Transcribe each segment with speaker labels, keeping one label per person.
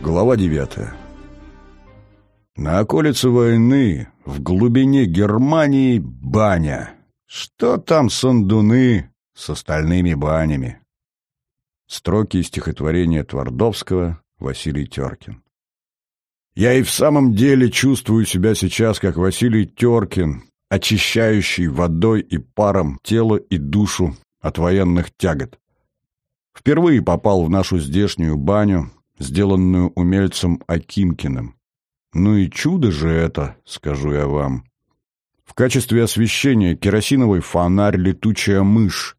Speaker 1: Глава девятая. На околице войны, в глубине Германии, баня. Что там сандуны с остальными банями? Строки стихотворения Твардовского Василий Теркин. Я и в самом деле чувствую себя сейчас как Василий Теркин, очищающий водой и паром тело и душу от военных тягот. Впервые попал в нашу здешнюю баню, сделанную умельцем Акимкиным. Ну и чудо же это, скажу я вам. В качестве освещения керосиновый фонарь «Летучая мышь»,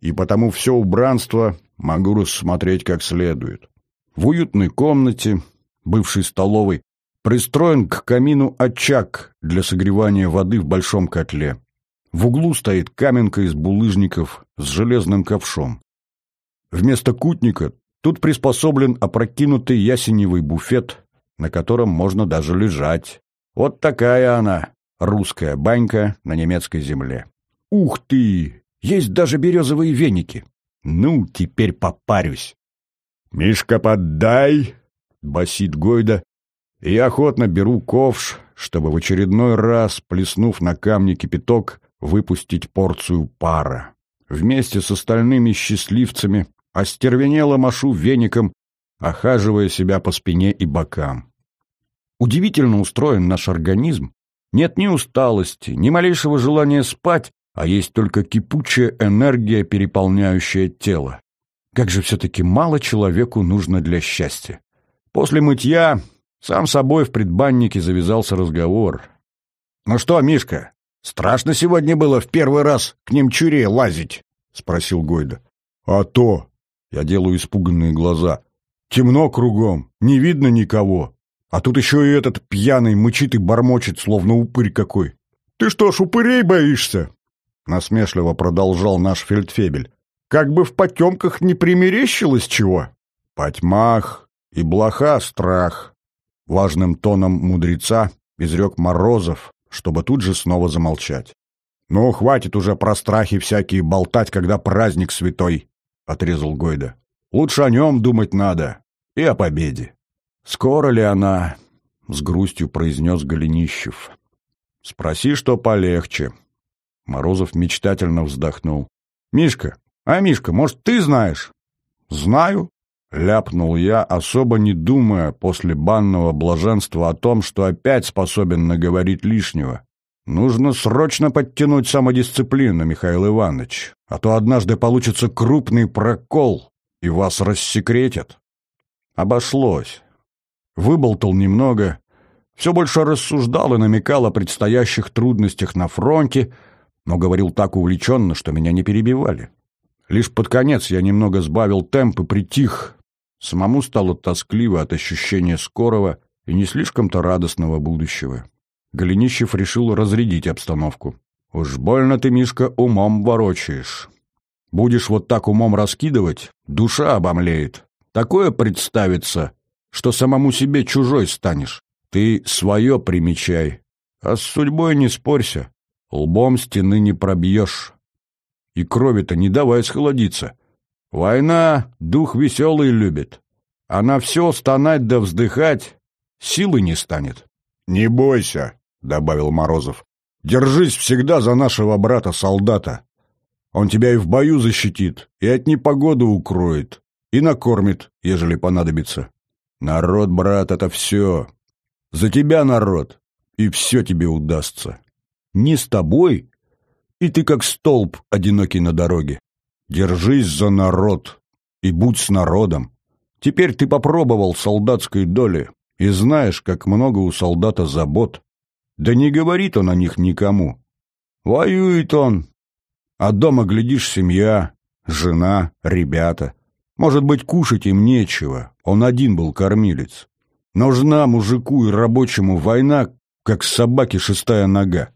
Speaker 1: и потому все убранство могу рассмотреть как следует. В уютной комнате, бывшей столовой, пристроен к камину очаг для согревания воды в большом котле. В углу стоит каменка из булыжников с железным ковшом. Вместо кутника тут приспособлен опрокинутый ясеневый буфет, на котором можно даже лежать. Вот такая она, русская банька на немецкой земле. Ух ты! Есть даже березовые веники. Ну, теперь попарюсь. «Мишка, поддай!» — басит Гойда. И охотно беру ковш, чтобы в очередной раз, плеснув на камни кипяток, выпустить порцию пара. Вместе с остальными счастливцами остервенело машу веником, охаживая себя по спине и бокам. Удивительно устроен наш организм. Нет ни усталости, ни малейшего желания спать, а есть только кипучая энергия, переполняющая тело. Как же все-таки мало человеку нужно для счастья. После мытья сам собой в предбаннике завязался разговор. «Ну что, Мишка, страшно сегодня было в первый раз к немчуре лазить?» — спросил Гойда. «А то!» — я делаю испуганные глаза. «Темно кругом, не видно никого. А тут еще и этот пьяный мычит и бормочет, словно упырь какой. Ты что ж, упырей боишься?» Насмешливо продолжал наш фельдфебель. «Как бы в потемках не примерещилось чего?» «Потьмах и блоха страх», — важным тоном мудреца изрек Морозов, чтобы тут же снова замолчать. «Ну, хватит уже про страхи всякие болтать, когда праздник святой», — отрезал Гойда. «Лучше о нем думать надо и о победе». «Скоро ли она?» — с грустью произнес Голенищев. «Спроси, что полегче», Морозов мечтательно вздохнул. «Мишка, а, Мишка, может, ты знаешь?» «Знаю», — ляпнул я, особо не думая после банного блаженства о том, что опять способен наговорить лишнего. «Нужно срочно подтянуть самодисциплину, Михаил Иванович, а то однажды получится крупный прокол, и вас рассекретят». Обошлось. Выболтал немного, все больше рассуждал и намекал о предстоящих трудностях на фронте — но говорил так увлеченно, что меня не перебивали. Лишь под конец я немного сбавил темп и притих. Самому стало тоскливо от ощущения скорого и не слишком-то радостного будущего. Голенищев решил разрядить обстановку. «Уж больно ты, Мишка, умом ворочаешь. Будешь вот так умом раскидывать, душа обомлеет. Такое представится, что самому себе чужой станешь. Ты свое примечай, а с судьбой не спорься. Лбом стены не пробьешь. И крови-то не давай схолодиться. Война дух веселый любит. Она все стонать да вздыхать силы не станет. — Не бойся, — добавил Морозов. — Держись всегда за нашего брата-солдата. Он тебя и в бою защитит, и от непогоды укроет, и накормит, ежели понадобится. Народ, брат, это все. За тебя, народ, и все тебе удастся не с тобой, и ты как столб одинокий на дороге. Держись за народ и будь с народом. Теперь ты попробовал солдатской доли и знаешь, как много у солдата забот. Да не говорит он о них никому. Воюет он, а дома, глядишь, семья, жена, ребята. Может быть, кушать им нечего, он один был кормилец. Нужна мужику и рабочему война, как собаке шестая нога.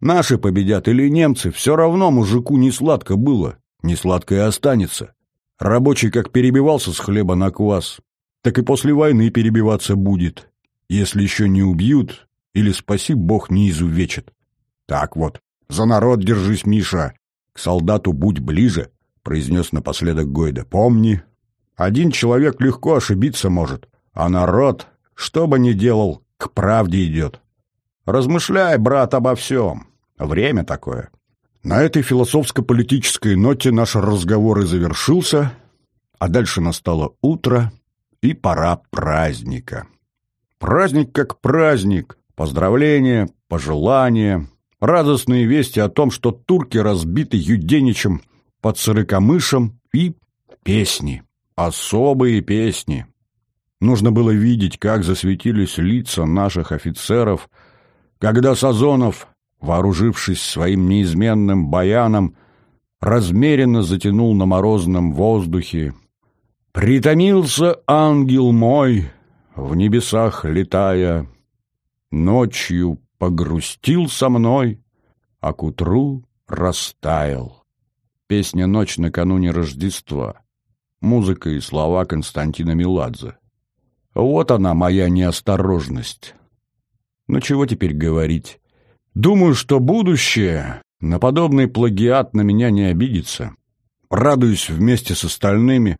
Speaker 1: Наши победят или немцы, все равно мужику не сладко было, не сладко и останется. Рабочий как перебивался с хлеба на квас, так и после войны перебиваться будет, если еще не убьют или, спаси бог, не изувечат. Так вот, за народ держись, Миша, к солдату будь ближе, произнес напоследок Гойда. Помни, один человек легко ошибиться может, а народ, что бы ни делал, к правде идет. Размышляй, брат, обо всем. Время такое. На этой философско-политической ноте наш разговор и завершился, а дальше настало утро и пора праздника. Праздник как праздник, поздравления, пожелания, радостные вести о том, что турки разбиты Юденичем под Сырыкомышем и песни, особые песни. Нужно было видеть, как засветились лица наших офицеров, когда Сазонов вооружившись своим неизменным баяном, размеренно затянул на морозном воздухе. «Притомился ангел мой, в небесах летая, ночью погрустил со мной, а к утру растаял». Песня «Ночь накануне Рождества». Музыка и слова Константина Меладзе. Вот она, моя неосторожность. Но чего теперь говорить? Думаю, что будущее на подобный плагиат на меня не обидится. Радуюсь вместе с остальными,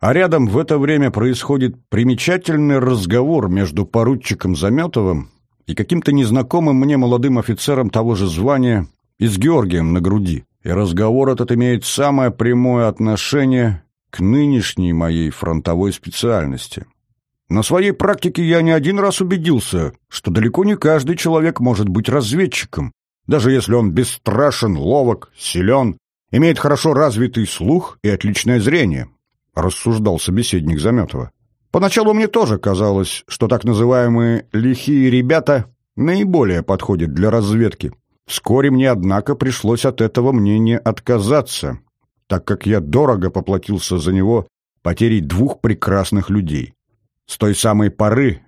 Speaker 1: а рядом в это время происходит примечательный разговор между поручиком Заметовым и каким-то незнакомым мне молодым офицером того же звания и с Георгием на груди. И разговор этот имеет самое прямое отношение к нынешней моей фронтовой специальности. На своей практике я не один раз убедился, что далеко не каждый человек может быть разведчиком, даже если он бесстрашен, ловок, силен, имеет хорошо развитый слух и отличное зрение, рассуждал собеседник Заметова. Поначалу мне тоже казалось, что так называемые «лихие ребята» наиболее подходят для разведки. Вскоре мне, однако, пришлось от этого мнения отказаться, так как я дорого поплатился за него потерей двух прекрасных людей. С той самой поры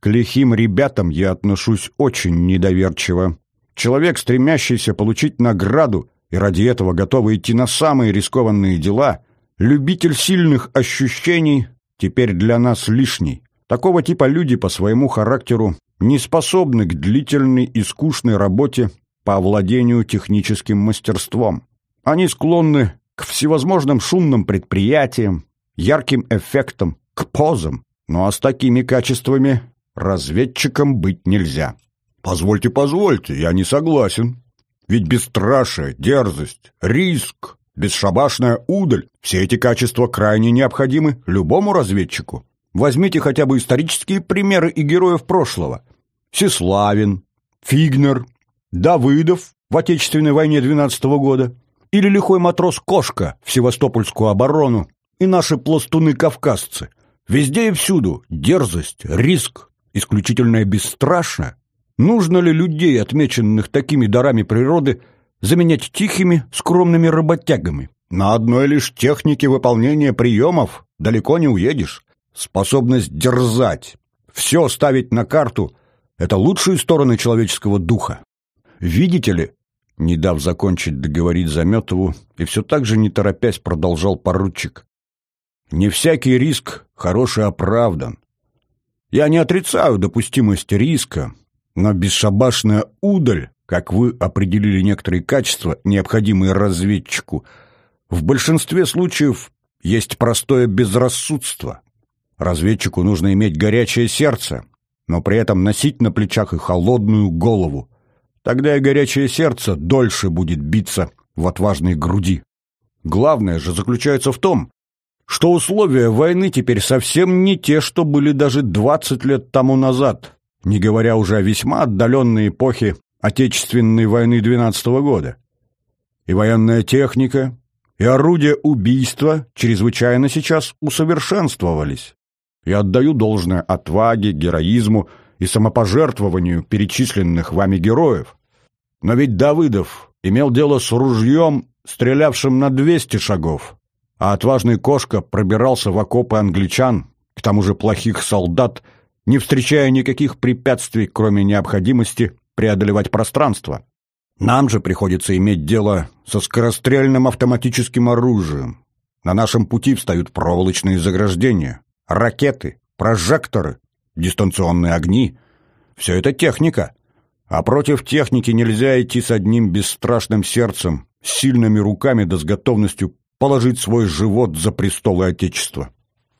Speaker 1: к лихим ребятам я отношусь очень недоверчиво. Человек, стремящийся получить награду и ради этого готовый идти на самые рискованные дела, любитель сильных ощущений, теперь для нас лишний. Такого типа люди по своему характеру не способны к длительной и скучной работе по овладению техническим мастерством. Они склонны к всевозможным шумным предприятиям, ярким эффектам, к позам, ну а с такими качествами разведчиком быть нельзя. Позвольте, позвольте, я не согласен. Ведь бесстрашие, дерзость, риск, бесшабашная удаль — все эти качества крайне необходимы любому разведчику. Возьмите хотя бы исторические примеры и героев прошлого. Сеславин, Фигнер, Давыдов в Отечественной войне 12 -го года или лихой матрос Кошка в Севастопольскую оборону и наши пластуны-кавказцы. Везде и всюду дерзость, риск, исключительное бесстрашие. Нужно ли людей, отмеченных такими дарами природы, заменять тихими, скромными работягами? На одной лишь технике выполнения приемов далеко не уедешь. Способность дерзать, все ставить на карту — это лучшие стороны человеческого духа. Видите ли, не дав закончить договорить Заметову, и все так же не торопясь продолжал поручик, не всякий риск хороший оправдан. Я не отрицаю допустимость риска, но бесшабашная удаль, как вы определили некоторые качества, необходимые разведчику, в большинстве случаев есть простое безрассудство. Разведчику нужно иметь горячее сердце, но при этом носить на плечах и холодную голову. Тогда и горячее сердце дольше будет биться в отважной груди. Главное же заключается в том, что условия войны теперь совсем не те, что были даже 20 лет тому назад, не говоря уже о весьма отдаленной эпохе Отечественной войны 12 -го года. И военная техника, и орудия убийства чрезвычайно сейчас усовершенствовались. Я отдаю должное отваге, героизму и самопожертвованию перечисленных вами героев. Но ведь Давыдов имел дело с ружьем, стрелявшим на 200 шагов, а отважный кошка пробирался в окопы англичан, к тому же плохих солдат, не встречая никаких препятствий, кроме необходимости преодолевать пространство. Нам же приходится иметь дело со скорострельным автоматическим оружием. На нашем пути встают проволочные заграждения, ракеты, прожекторы, дистанционные огни. Все это техника. А против техники нельзя идти с одним бесстрашным сердцем, с сильными руками да с готовностью положить свой живот за престолы Отечества.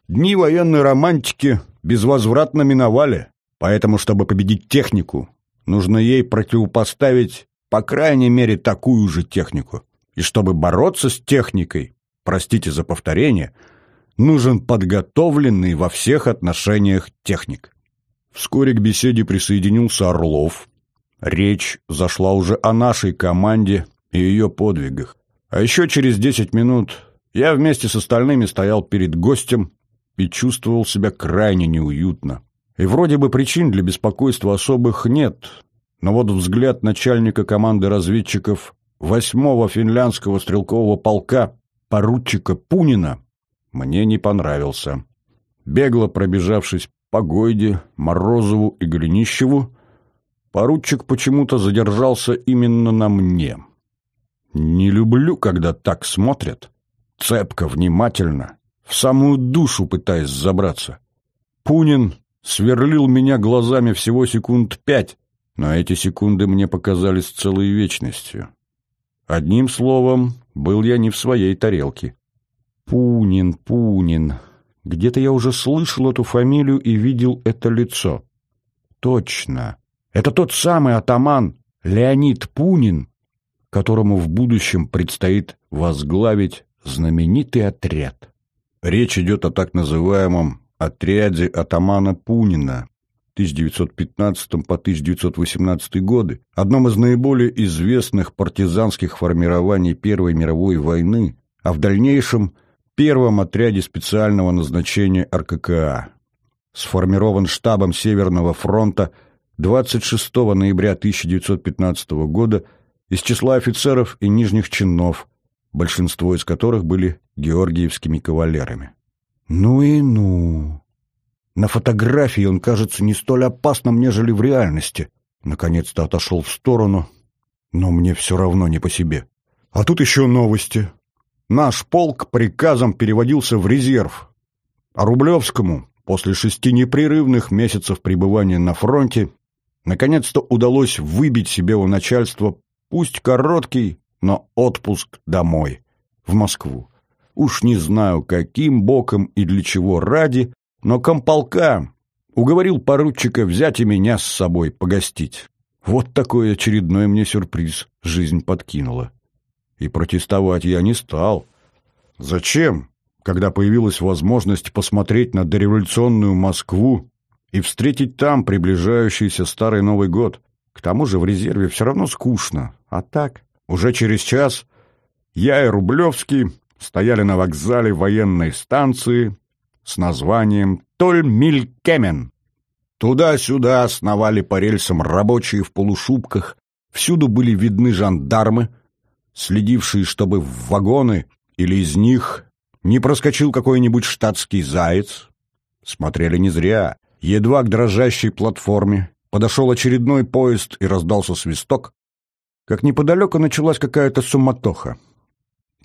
Speaker 1: Дни военной романтики безвозвратно миновали. Поэтому, чтобы победить технику, нужно ей противопоставить, по крайней мере, такую же технику. И чтобы бороться с техникой, простите за повторение, нужен подготовленный во всех отношениях техник. Вскоре к беседе присоединился Орлов. Речь зашла уже о нашей команде и ее подвигах. А еще через десять минут я вместе с остальными стоял перед гостем и чувствовал себя крайне неуютно. И вроде бы причин для беспокойства особых нет, но вот взгляд начальника команды разведчиков восьмого финляндского стрелкового полка поручика Пунина мне не понравился. Бегло пробежавшись по Гойде, Морозову и Голенищеву, поручик почему-то задержался именно на мне. Не люблю, когда так смотрят, цепко, внимательно, в самую душу пытаясь забраться. Пунин сверлил меня глазами всего секунд пять, но эти секунды мне показались целой вечностью. Одним словом, был я не в своей тарелке. Пунин, Пунин. Где-то я уже слышал эту фамилию и видел это лицо. Точно. Это тот самый атаман Леонид Пунин, которому в будущем предстоит возглавить знаменитый отряд. Речь идет о так называемом отряде атамана Пунина 1915 по 1918 годы, одном из наиболее известных партизанских формирований Первой мировой войны, а в дальнейшем первом отряде специального назначения РККА. Сформирован штабом Северного фронта 26 ноября 1915 года из числа офицеров и нижних чинов, большинство из которых были георгиевскими кавалерами. Ну и ну. На фотографии он кажется не столь опасным, нежели в реальности. Наконец-то отошел в сторону, но мне все равно не по себе. А тут еще новости. Наш полк приказом переводился в резерв, а Рублевскому после шести непрерывных месяцев пребывания на фронте наконец-то удалось выбить себе у начальства пусть короткий, но отпуск домой, в Москву. Уж не знаю, каким боком и для чего ради, но комполка уговорил поручика взять и меня с собой погостить. Вот такой очередной мне сюрприз жизнь подкинула. И протестовать я не стал. Зачем, когда появилась возможность посмотреть на дореволюционную Москву и встретить там приближающийся Старый Новый год? К тому же в резерве все равно скучно. А так, уже через час я и Рублевский стояли на вокзале военной станции с названием Тольмилькемен. Туда-сюда сновали по рельсам рабочие в полушубках, всюду были видны жандармы, следившие, чтобы в вагоны или из них не проскочил какой-нибудь штатский заяц. Смотрели не зря. Едва к дрожащей платформе подошел очередной поезд и раздался свисток, как неподалеку началась какая-то суматоха.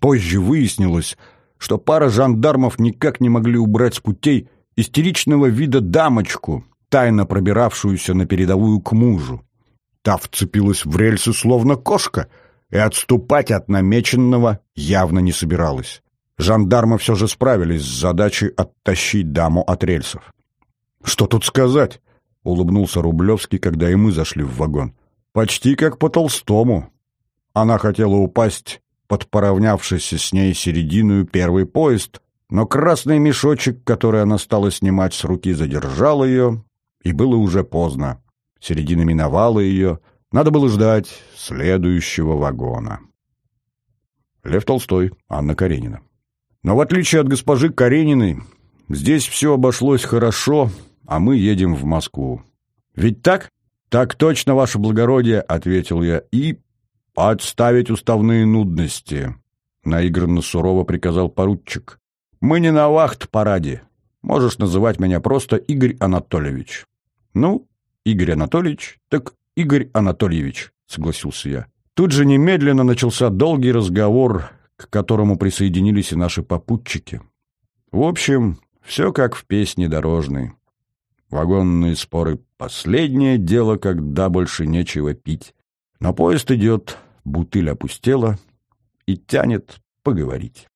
Speaker 1: Позже выяснилось, что пара жандармов никак не могли убрать с путей истеричного вида дамочку, тайно пробиравшуюся на передовую к мужу. Та вцепилась в рельсы словно кошка и отступать от намеченного явно не собиралась. Жандармы все же справились с задачей оттащить даму от рельсов. «Что тут сказать?» — улыбнулся Рублевский, когда и мы зашли в вагон. «Почти как по Толстому. Она хотела упасть под поравнявшийся с ней середину первый поезд, но красный мешочек, который она стала снимать с руки, задержал ее, и было уже поздно. Середина миновала ее, надо было ждать следующего вагона. Лев Толстой, Анна Каренина. Но в отличие от госпожи Карениной, здесь все обошлось хорошо, а мы едем в Москву. Ведь так? Так точно, ваше благородие, ответил я и «Отставить уставные нудности», — наигранно сурово приказал поручик. «Мы не на вахт-параде. Можешь называть меня просто Игорь Анатольевич». «Ну, Игорь Анатольевич, так Игорь Анатольевич», — согласился я. Тут же немедленно начался долгий разговор, к которому присоединились и наши попутчики. В общем, все как в песне дорожной. Вагонные споры — последнее дело, когда больше нечего пить. Но поезд идет, бутыль опустела и тянет поговорить.